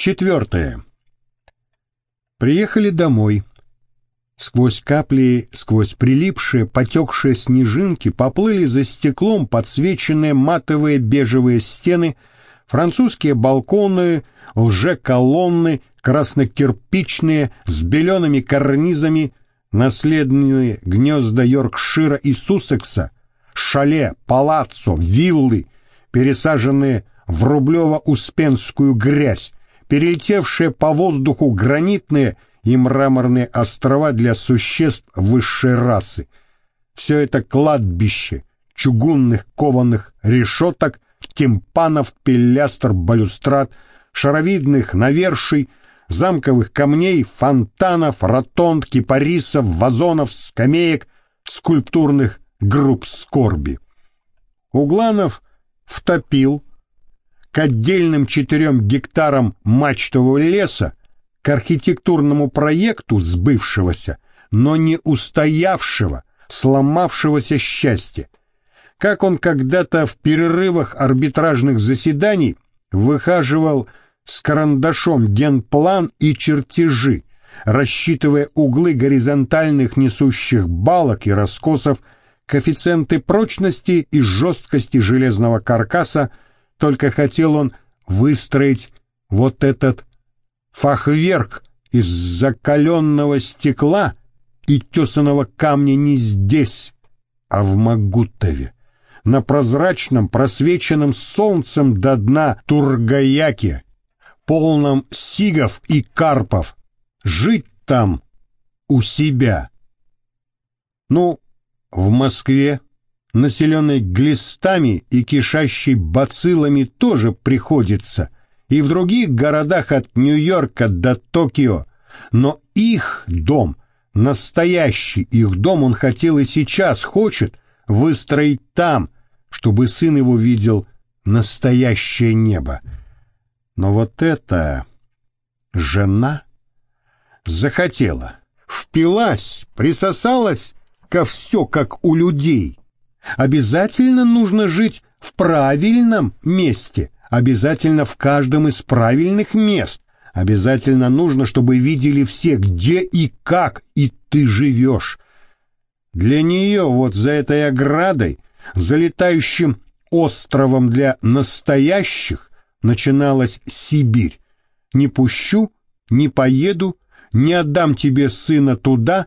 Четвертое. Приехали домой. Сквозь капли, сквозь прилипшие, потекшие снежинки поплыли за стеклом подсвеченные матовые бежевые стены, французские балконы, лже-колонны, краснокирпичные, с белеными карнизами, наследные гнезда Йоркшира и Суссекса, шале, палаццо, виллы, пересаженные в рублево-успенскую грязь, перелетевшие по воздуху гранитные и мраморные острова для существ высшей расы. Все это кладбище чугунных кованых решеток, тимпанов, пилястр, балюстрат, шаровидных наверший, замковых камней, фонтанов, ротонд, кипарисов, вазонов, скамеек, скульптурных групп скорби. Угланов втопил к отдельным четырем гектарам мачтового леса, к архитектурному проекту сбывшегося, но не устоявшего, сломавшегося счастья. Как он когда-то в перерывах арбитражных заседаний выхаживал с карандашом генплан и чертежи, рассчитывая углы горизонтальных несущих балок и раскосов, коэффициенты прочности и жесткости железного каркаса, только хотел он выстроить вот этот фахверк из закаленного стекла и тесаного камня не здесь, а в Магутове, на прозрачном, просвеченном солнцем до дна Тургаяке, полном сигов и карпов, жить там у себя. Ну, в Москве населенной глистами и кишащей бациллами, тоже приходится, и в других городах от Нью-Йорка до Токио, но их дом, настоящий их дом он хотел и сейчас хочет выстроить там, чтобы сын его видел настоящее небо. Но вот эта жена захотела, впилась, присосалась ко все, как у людей, Обязательно нужно жить в правильном месте, обязательно в каждом из правильных мест. Обязательно нужно, чтобы видели все, где и как и ты живешь. Для нее вот за этой оградой, залетающим островом для настоящих, начиналась Сибирь. Не пущу, не поеду, не отдам тебе сына туда,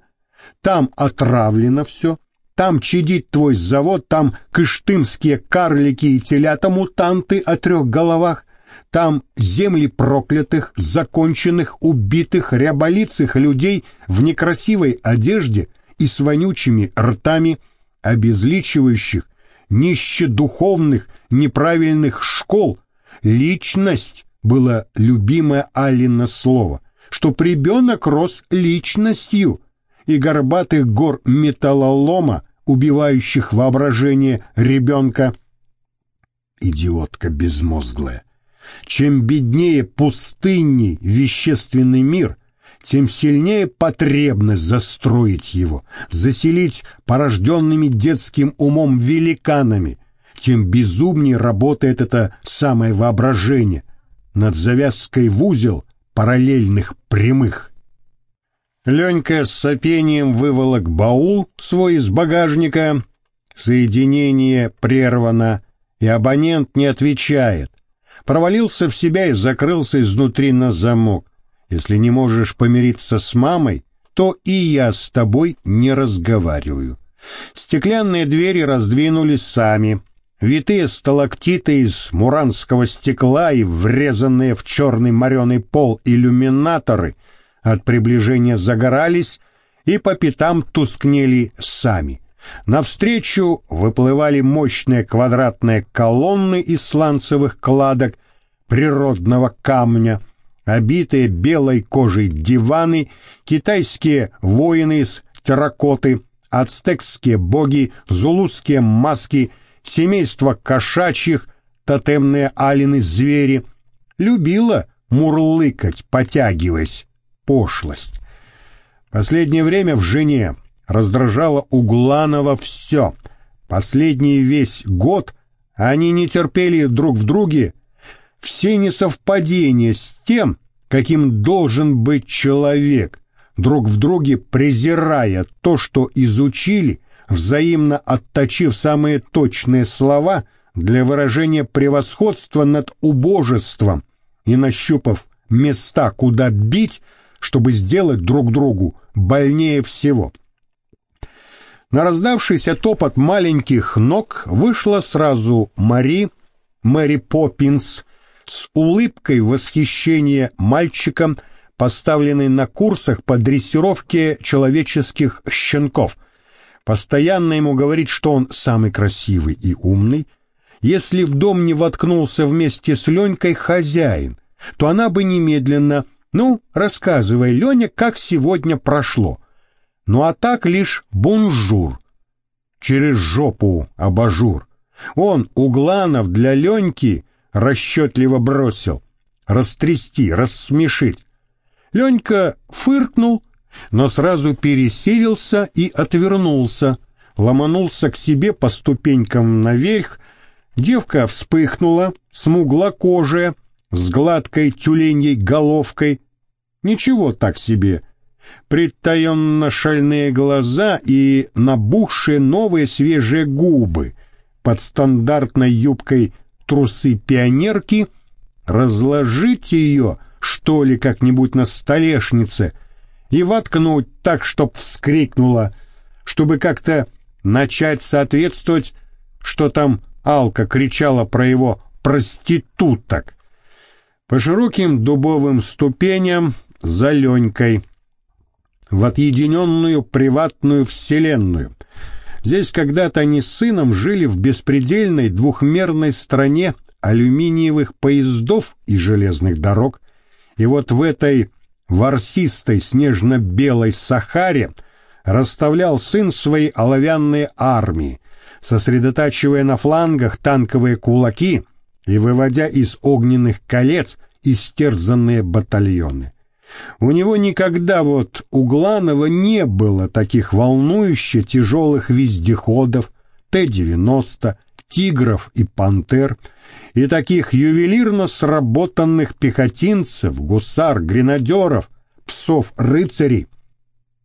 там отравлено все, там чадит твой завод, там кыштымские карлики и телята-мутанты о трех головах, там земли проклятых, законченных, убитых, ряболицых людей в некрасивой одежде и с вонючими ртами, обезличивающих, нищедуховных, неправильных школ. Личность было любимое Алина слово, чтоб ребенок рос личностью, и горбатых гор металлолома, убивающих воображение ребенка. Идиотка безмозглая. Чем беднее пустынней вещественный мир, тем сильнее потребность застроить его, заселить порожденными детским умом великанами, тем безумнее работает это самое воображение над завязкой в узел параллельных прямых. Ленька с сопением выволок баул свой из багажника. Соединение прервано, и абонент не отвечает. Провалился в себя и закрылся изнутри на замок. Если не можешь помириться с мамой, то и я с тобой не разговариваю. Стеклянные двери раздвинулись сами. Витые сталактиты из муранского стекла и врезанные в черный мореный пол иллюминаторы от приближения загорались и по пятам тускнели сами. Навстречу выплывали мощные квадратные колонны из сланцевых кладок природного камня, обитые белой кожей диваны, китайские воины из терракоты, ацтекские боги, зулузские маски, семейство кошачьих, тотемные алины звери. Любила мурлыкать, потягиваясь пошлость. Последнее время в жене раздражало Угланова все. Последний весь год они не терпели друг в друге все несовпадения с тем, каким должен быть человек, друг в друге презирая то, что изучили, взаимно отточив самые точные слова для выражения превосходства над убожеством и нащупав места, куда бить, чтобы сделать друг другу больнее всего. На раздавшийся топот маленьких ног вышла сразу Мари, Мэри Поппинс, с улыбкой восхищения мальчиком, поставленный на курсах по дрессировке человеческих щенков. Постоянно ему говорит, что он самый красивый и умный. Если в дом не воткнулся вместе с Ленькой хозяин, то она бы немедленно «Ну, рассказывай, Леня, как сегодня прошло». Ну а так лишь бонжур. Через жопу абажур. Он, Угланов, для Леньки расчетливо бросил. Растрясти, рассмешить. Ленька фыркнул, но сразу пересилился и отвернулся, ломанулся к себе по ступенькам наверх. Девка вспыхнула, смуглокожая, с гладкой тюленьей головкой. Ничего так себе. Притаенно шальные глаза и набухшие новые свежие губы под стандартной юбкой трусы пионерки, разложить ее, что ли, как-нибудь на столешнице и воткнуть так, чтоб вскрикнула, чтобы как-то начать соответствовать, что там Алка кричала про его проституток. По широким дубовым ступеням за Ленькой в отъединенную приватную вселенную — Здесь когда-то они с сыном жили в беспредельной двухмерной стране алюминиевых поездов и железных дорог, и вот в этой ворсистой снежно-белой Сахаре расставлял сын свои оловянные армии, сосредотачивая на флангах танковые кулаки и выводя из огненных колец истерзанные батальоны. У него никогда вот у Гланова не было таких волнующе тяжелых вездеходов, Т-90, тигров и пантер, и таких ювелирно сработанных пехотинцев, гусар, гренадеров, псов-рыцарей.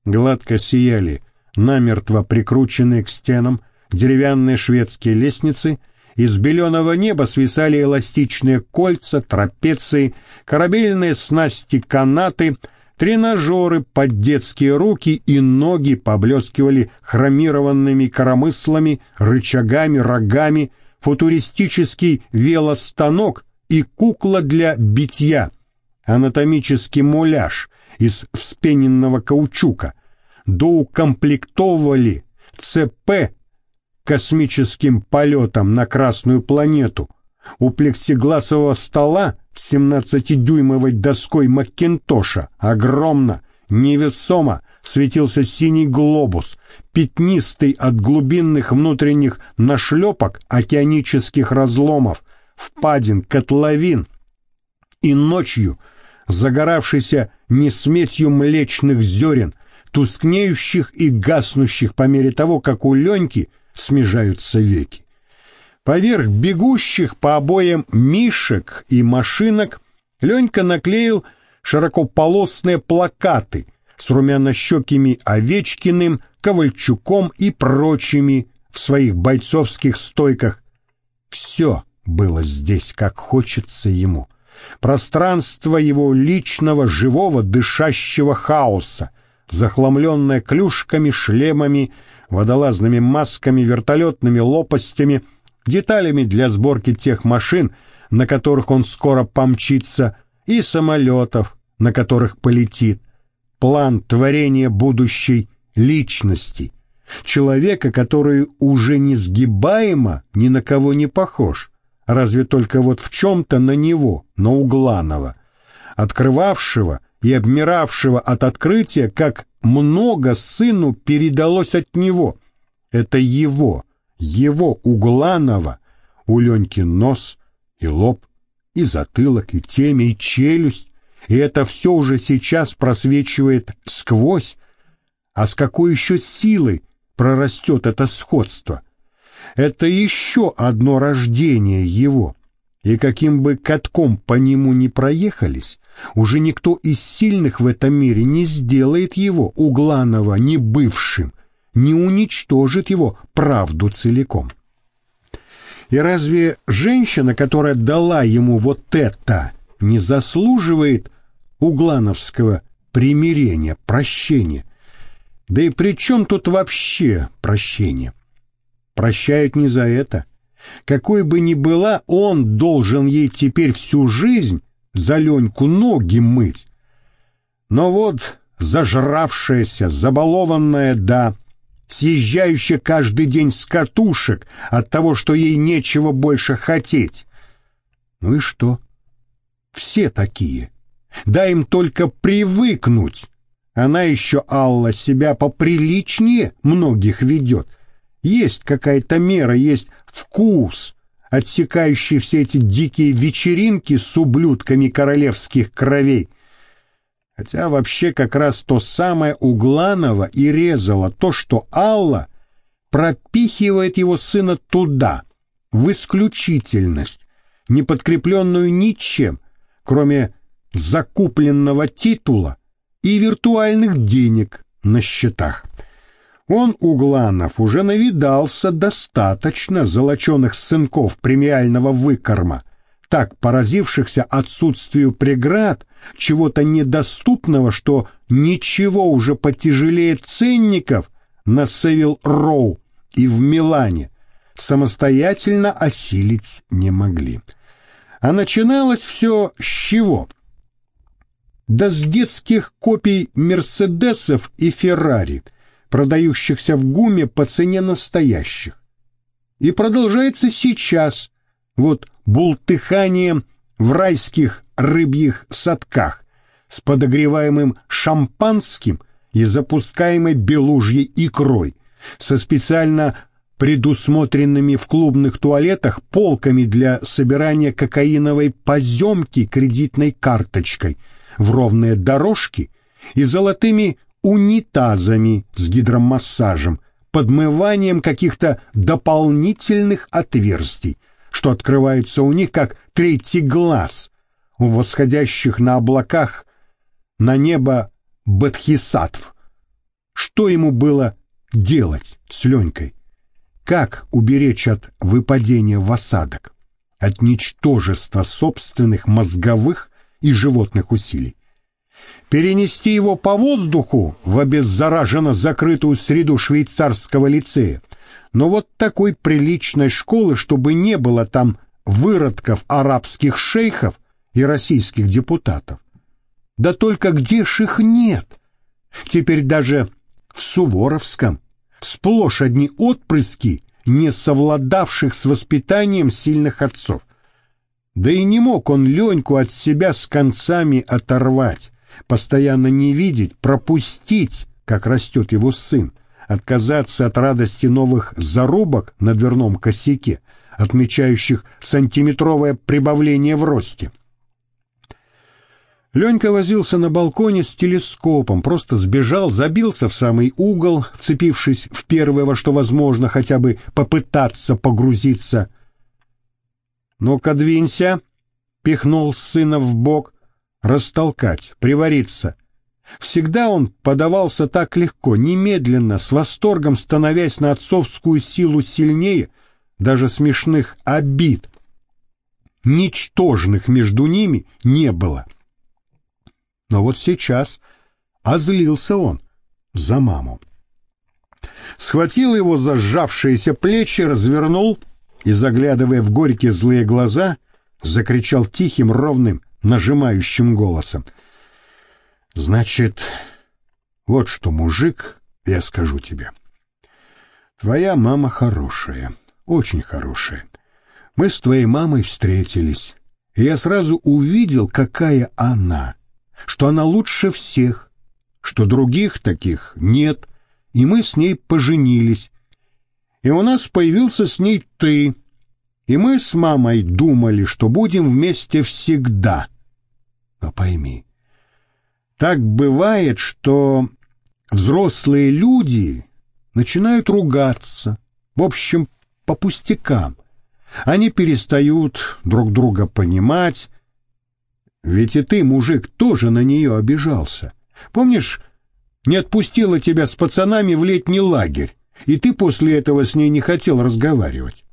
Гладко сияли, намертво прикрученные к стенам, деревянные шведские лестницы — из беленого неба свисали эластичные кольца, трапеции, корабельные снасти, канаты, тренажеры под детские руки и ноги поблескивали хромированными коромыслами, рычагами, рогами, футуристический велостанок и кукла для битья, анатомический муляж из вспененного каучука, доукомплектовывали ЦП космическим полетом на Красную планету. У плексигласового стола с 17-дюймовой доской Маккинтоша огромно, невесомо светился синий глобус, пятнистый от глубинных внутренних нашлепок океанических разломов, впадин, котловин, и ночью загоравшийся несметью млечных зерен, тускнеющих и гаснущих по мере того, как у Леньки смежаются веки. Поверх бегущих по обоям мишек и машинок Ленька наклеил широкополосные плакаты с румянощекими Овечкиным, Ковальчуком и прочими в своих бойцовских стойках. Все было здесь, как хочется ему. Пространство его личного, живого, дышащего хаоса, захламленное клюшками, шлемами, водолазными масками, вертолетными лопастями, деталями для сборки тех машин, на которых он скоро помчится, и самолетов, на которых полетит. План творения будущей личности. Человека, который уже несгибаемо ни на кого не похож, разве только вот в чем-то на него, на Угланова, открывавшего и обмиравшего от открытия, как много сыну передалось от него. Это его, его Угланова, у Леньки нос и лоб, и затылок, и темя, и челюсть, и это все уже сейчас просвечивает сквозь. А с какой еще силой прорастет это сходство? Это еще одно рождение его, и каким бы катком по нему ни проехались, уже никто из сильных в этом мире не сделает его, Угланова, не бывшим, не уничтожит его правду целиком. И разве женщина, которая дала ему вот это, не заслуживает углановского примирения, прощения? Да и при чем тут вообще прощение? Прощают не за это. Какой бы ни была, он должен ей теперь всю жизнь за Леньку ноги мыть. Но вот зажравшаяся, забалованная, да, съезжающая каждый день с катушек от того, что ей нечего больше хотеть. Ну и что? Все такие. Дай им только привыкнуть. Она еще, Алла, себя поприличнее многих ведет. Есть какая-то мера, есть вкус, отсекающий все эти дикие вечеринки с ублюдками королевских кровей. Хотя вообще как раз то самое Угланова и резало то, что Алла пропихивает его сына туда, в исключительность, не подкрепленную ничем, кроме закупленного титула и виртуальных денег на счетах. Он, Угланов, уже навидался достаточно золоченых сынков премиального выкорма, так поразившихся отсутствию преград, чего-то недоступного, что ничего уже потяжелее ценников на Севил Роу и в Милане самостоятельно осилить не могли. А начиналось все с чего? Да с детских копий Мерседесов и Феррари, продающихся в ГУМе по цене настоящих. И продолжается сейчас, вот бултыханием в райских рыбьих садках с подогреваемым шампанским и запускаемой белужьей икрой, со специально предусмотренными в клубных туалетах полками для собирания кокаиновой поземки кредитной карточкой в ровные дорожки и золотыми унитазами с гидромассажем, подмыванием каких-то дополнительных отверстий, что открывается у них как третий глаз у восходящих на облаках на небо Бадхисатв. Что ему было делать с Ленькой? Как уберечь от выпадения в осадок, от ничтожества собственных мозговых и животных усилий? Перенести его по воздуху в обеззараженно закрытую среду швейцарского лицея, но вот такой приличной школы, чтобы не было там выродков арабских шейхов и российских депутатов. Да только где ж их нет? Теперь даже в Суворовском сплошь одни отпрыски, не совладавших с воспитанием сильных отцов. Да и не мог он Леньку от себя с концами оторвать, постоянно не видеть, пропустить, как растет его сын, отказаться от радости новых зарубок на дверном косяке, отмечающих сантиметровое прибавление в росте. Ленька возился на балконе с телескопом, просто сбежал, забился в самый угол, вцепившись в первое, во что возможно, хотя бы попытаться погрузиться. «Ну-ка, двинься!» — пихнул сына в бок. «Растолкать, привариться!» Всегда он подавался так легко, немедленно, с восторгом становясь на отцовскую силу сильнее даже смешных обид. Ничтожных между ними не было. Но вот сейчас озлился он за маму. Схватил его за сжавшиеся плечи, развернул и, заглядывая в горькие злые глаза, закричал тихим, ровным, нажимающим голосом — Значит, вот что, мужик, я скажу тебе. Твоя мама хорошая, очень хорошая. Мы с твоей мамой встретились, и я сразу увидел, какая она, что она лучше всех, что других таких нет, и мы с ней поженились. И у нас появился с ней ты, и мы с мамой думали, что будем вместе всегда. Но пойми, так бывает, что взрослые люди начинают ругаться, в общем, по пустякам, Они перестают друг друга понимать. Ведь и ты, мужик, тоже на нее обижался. Помнишь, не отпустила тебя с пацанами в летний лагерь, и ты после этого с ней не хотел разговаривать.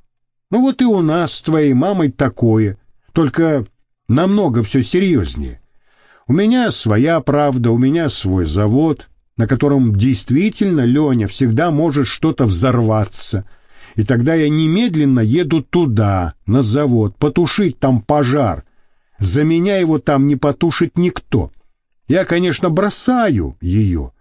Ну вот и у нас с твоей мамой такое, только намного все серьезнее. У меня своя правда, у меня свой завод, на котором действительно, Леня, всегда может что-то взорваться. И тогда я немедленно еду туда, на завод, потушить там пожар. За меня его там не потушит никто. Я, конечно, бросаю ее.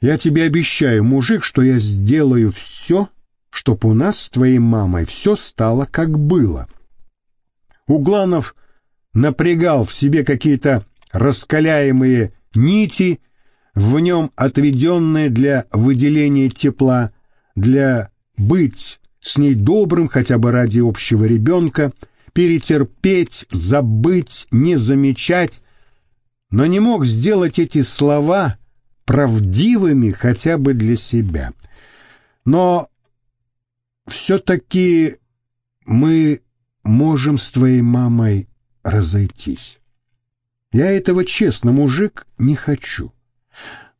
Я тебе обещаю, мужик, что я сделаю все, чтоб у нас с твоей мамой все стало как было. Угланов напрягал в себе какие-то раскаляемые нити, в нем отведенные для выделения тепла, для быть с ней добрым хотя бы ради общего ребенка, перетерпеть, забыть, не замечать, но не мог сделать эти слова правдивыми хотя бы для себя. Но все-таки мы можем с твоей мамой разойтись. Я этого, честно, мужик, не хочу.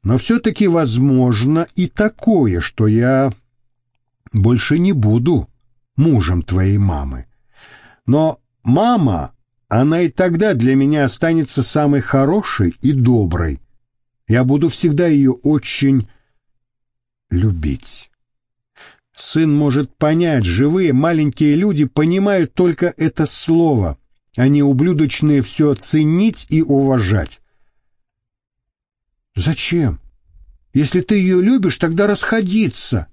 Но все-таки возможно и такое, что я больше не буду мужем твоей мамы. Но мама, она и тогда для меня останется самой хорошей и доброй. Я буду всегда ее очень любить. Сын может понять, живые маленькие люди понимают только это слово, они ублюдочные все ценить и уважать. Зачем? Если ты ее любишь, тогда расходиться.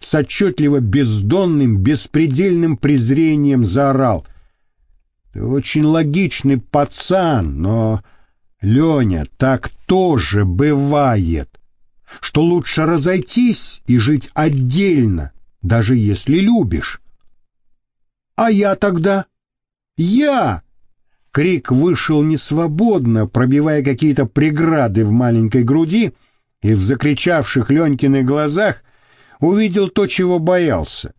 С отчетливо бездонным, беспредельным презрением заорал. Ты очень логичный пацан, но, Леня, так тоже бывает, что лучше разойтись и жить отдельно, даже если любишь. А я тогда? Я! Крик вышел несвободно, пробивая какие-то преграды в маленькой груди, и в закричавших Ленькиных глазах увидел то, чего боялся.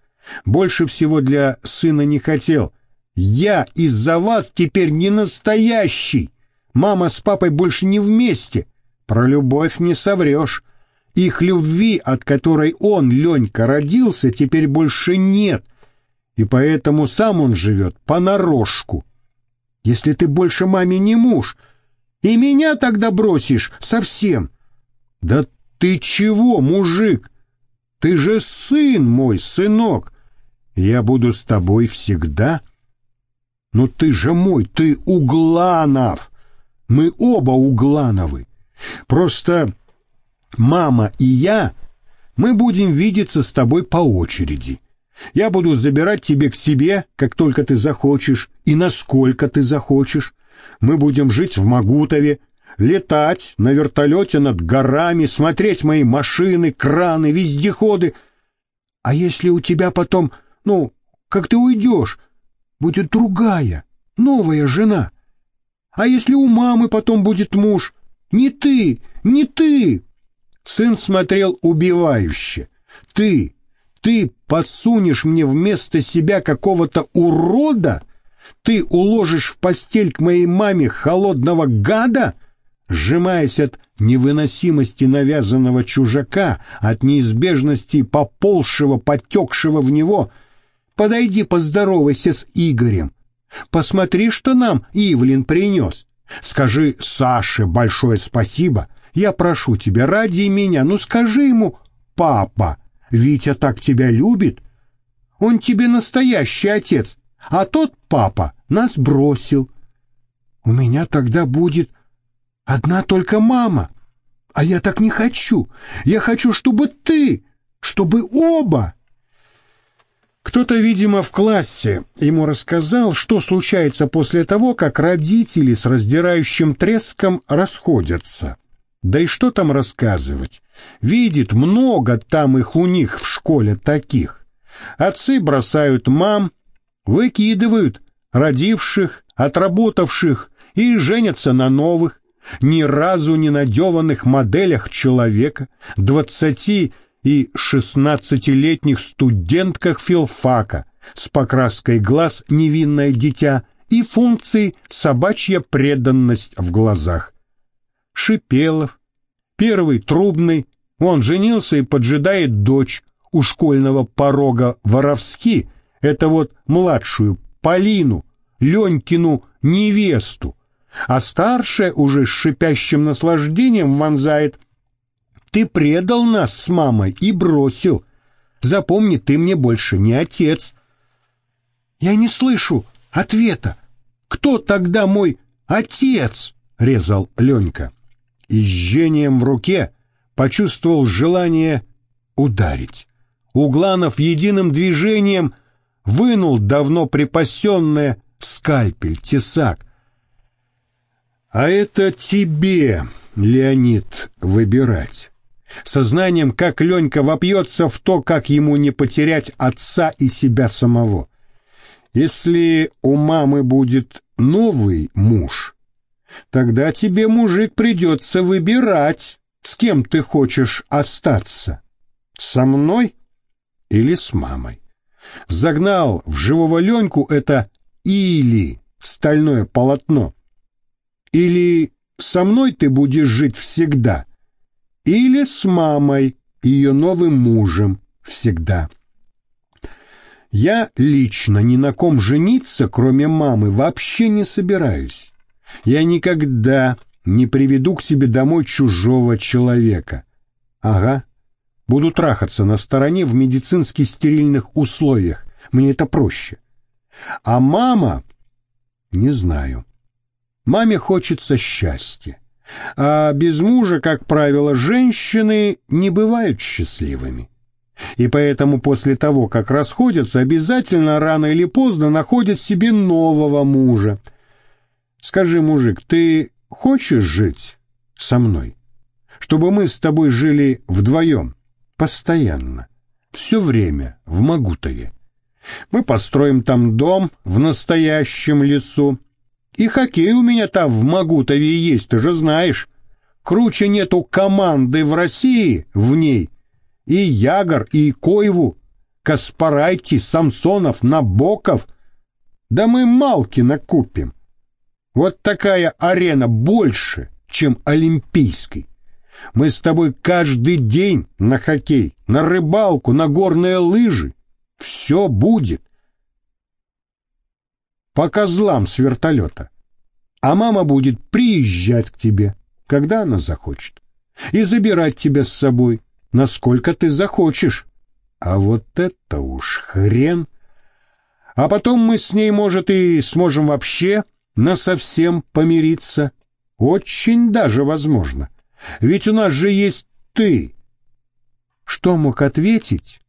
Больше всего для сына не хотел. «Я из-за вас теперь не настоящий! Мама с папой больше не вместе! Про любовь не соврешь!» Их любви, от которой он, Ленька, родился, теперь больше нет, и поэтому сам он живет понарошку. Если ты больше маме не муж, и меня тогда бросишь совсем. Да ты чего, мужик? Ты же сын мой, сынок. Я буду с тобой всегда. Ну ты же мой, ты Угланов. Мы оба Углановы. Просто мама и я, мы будем видеться с тобой по очереди. Я буду забирать тебе к себе, как только ты захочешь, и насколько ты захочешь. Мы будем жить в Магутове, летать на вертолете над горами, смотреть мои машины, краны, вездеходы. А если у тебя потом, ну, как ты уйдешь, будет другая, новая жена? А если у мамы потом будет муж? Не ты, не ты, Сын смотрел убивающе. «Ты, ты подсунешь мне вместо себя какого-то урода? Ты уложишь в постель к моей маме холодного гада?» Сжимаясь от невыносимости навязанного чужака, от неизбежности поползшего, потекшего в него, подойди поздоровайся с Игорем. Посмотри, что нам Ивлин принес. Скажи Саше большое спасибо, я прошу тебя, ради меня, ну скажи ему, папа, Витя так тебя любит. Он тебе настоящий отец, а тот папа нас бросил. У меня тогда будет одна только мама, а я так не хочу. Я хочу, чтобы ты, чтобы оба. Кто-то, видимо, в классе ему рассказал, что случается после того, как родители с раздирающим треском расходятся. Да и что там рассказывать? Видит много там их у них в школе таких. Отцы бросают мам, выкидывают родивших, отработавших и женятся на новых, ни разу не надеванных моделях человека, двадцати и шестнадцатилетних студентках филфака, с покраской глаз невинное дитя и функции собачья преданность в глазах. Шипелов, первый трубный, он женился и поджидает дочь у школьного порога воровски, это вот младшую, Полину, Ленькину невесту, а старшая уже с шипящим наслаждением вонзает. Ты предал нас с мамой и бросил. Запомни, ты мне больше не отец. Я не слышу ответа. Кто тогда мой отец? Резал Ленька. И в руке почувствовал желание ударить. Угланов единым движением вынул давно припасенное скальпель, тесак. А это тебе, Леонид, выбирать. Сознанием, как Ленька вопьется в то, как ему не потерять отца и себя самого. Если у мамы будет новый муж, тогда тебе, мужик, придется выбирать, с кем ты хочешь остаться. Со мной или с мамой? Загнал в живого Леньку это «или» стальное полотно. Или со мной ты будешь жить всегда, или с мамой, ее новым мужем, всегда. Я лично ни на ком жениться, кроме мамы, вообще не собираюсь. Я никогда не приведу к себе домой чужого человека. Ага, буду трахаться на стороне в медицински стерильных условиях. Мне это проще. А мама... Не знаю. Маме хочется счастья. А без мужа, как правило, женщины не бывают счастливыми. И поэтому после того, как расходятся, обязательно рано или поздно находят себе нового мужа. Скажи, мужик, ты хочешь жить со мной? Чтобы мы с тобой жили вдвоем, постоянно, все время в Магутове. Мы построим там дом в настоящем лесу. И хоккей у меня там в Магутове есть, ты же знаешь. Круче нету команды в России в ней. И Ягор, и Койву, Каспарайти, Самсонов, Набоков. Да мы Малкина купим. Вот такая арена больше, чем Олимпийской. Мы с тобой каждый день на хоккей, на рыбалку, на горные лыжи. Все будет. По козлам с вертолета. А мама будет приезжать к тебе, когда она захочет, и забирать тебя с собой, насколько ты захочешь. А вот это уж хрен. А потом мы с ней, может, и сможем вообще насовсем помириться. Очень даже возможно. Ведь у нас же есть ты. Что мог ответить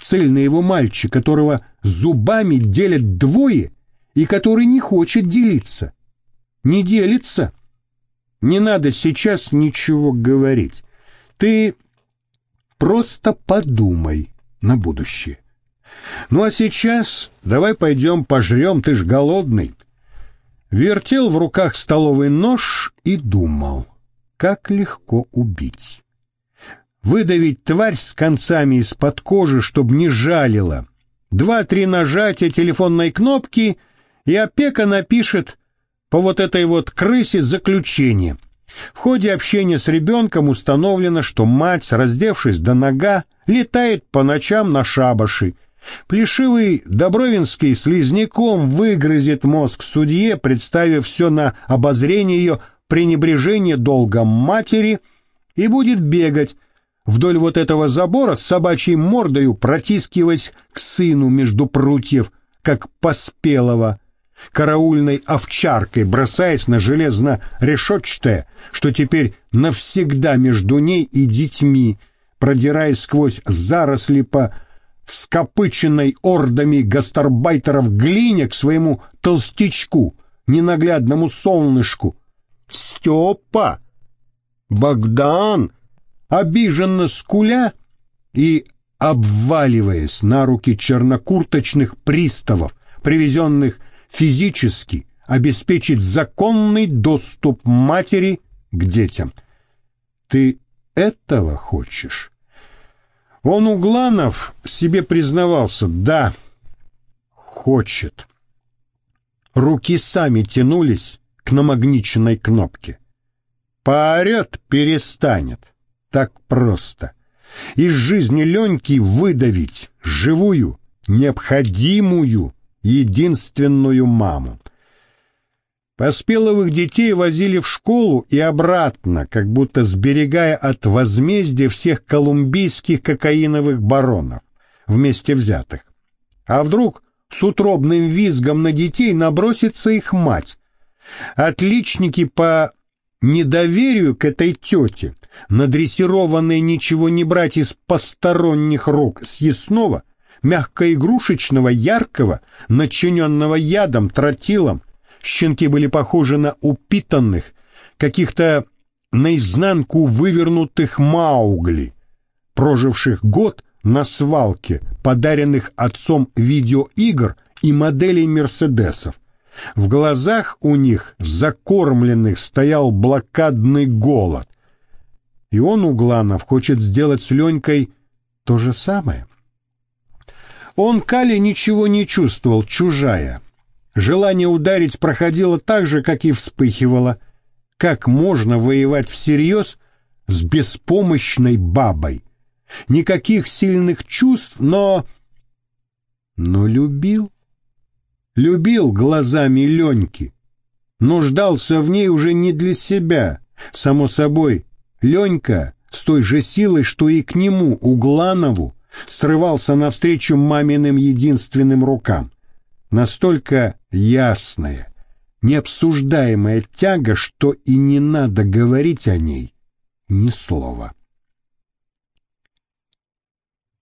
цельный его мальчик, которого зубами делят двое и который не хочет делиться. Не делится. Не надо сейчас ничего говорить. Ты просто подумай на будущее. Ну а сейчас давай пойдем пожрем, ты ж голодный. Вертел в руках столовый нож и думал, как легко убить выдавить тварь с концами из-под кожи, чтобы не жалила. Два-три нажатия телефонной кнопки, и опека напишет по вот этой вот крысе заключение. В ходе общения с ребенком установлено, что мать, раздевшись до нога, летает по ночам на шабаши. Плешивый Добровинский слизняком выгрызет мозг судье, представив все на обозрение ее пренебрежение долгом матери, и будет бегать, вдоль вот этого забора с собачьей мордою протискиваясь к сыну между прутьев, как поспелого, караульной овчаркой, бросаясь на железно-решетчатое, что теперь навсегда между ней и детьми, продираясь сквозь заросли по скопыченной ордами гастарбайтеров глине к своему толстячку, ненаглядному солнышку. «Степа! Богдан!» обиженно скуля и обваливаясь на руки чернокурточных приставов, привезенных физически обеспечить законный доступ матери к детям. Ты этого хочешь? Он, Угланов, себе признавался, да, хочет. Руки сами тянулись к намагниченной кнопке. Поорет — перестанет. Так просто. Из жизни Леньки выдавить живую, необходимую, единственную маму. Поспеловых детей возили в школу и обратно, как будто сберегая от возмездия всех колумбийских кокаиновых баронов, вместе взятых. А вдруг с утробным визгом на детей набросится их мать? Отличники по недоверию к этой тете, надрессированные ничего не брать из посторонних рук съестного, мягкоигрушечного, яркого, начиненного ядом, тротилом, Щенки были похожи на упитанных, каких-то наизнанку вывернутых маугли, проживших год на свалке, подаренных отцом видеоигр и моделей Мерседесов. В глазах у них, закормленных, стоял блокадный голод. И он, Угланов, хочет сделать с Ленькой то же самое. Он Кале ничего не чувствовал, чужая. Желание ударить проходило так же, как и вспыхивало. Как можно воевать всерьез с беспомощной бабой? Никаких сильных чувств, но... Но любил. Любил глазами Леньки. Нуждался в ней уже не для себя. Само собой, Ленька с той же силой, что и к нему, Угланову, срывался навстречу маминым единственным рукам настолько ясная, необсуждаемая тяга, что и не надо говорить о ней ни слова.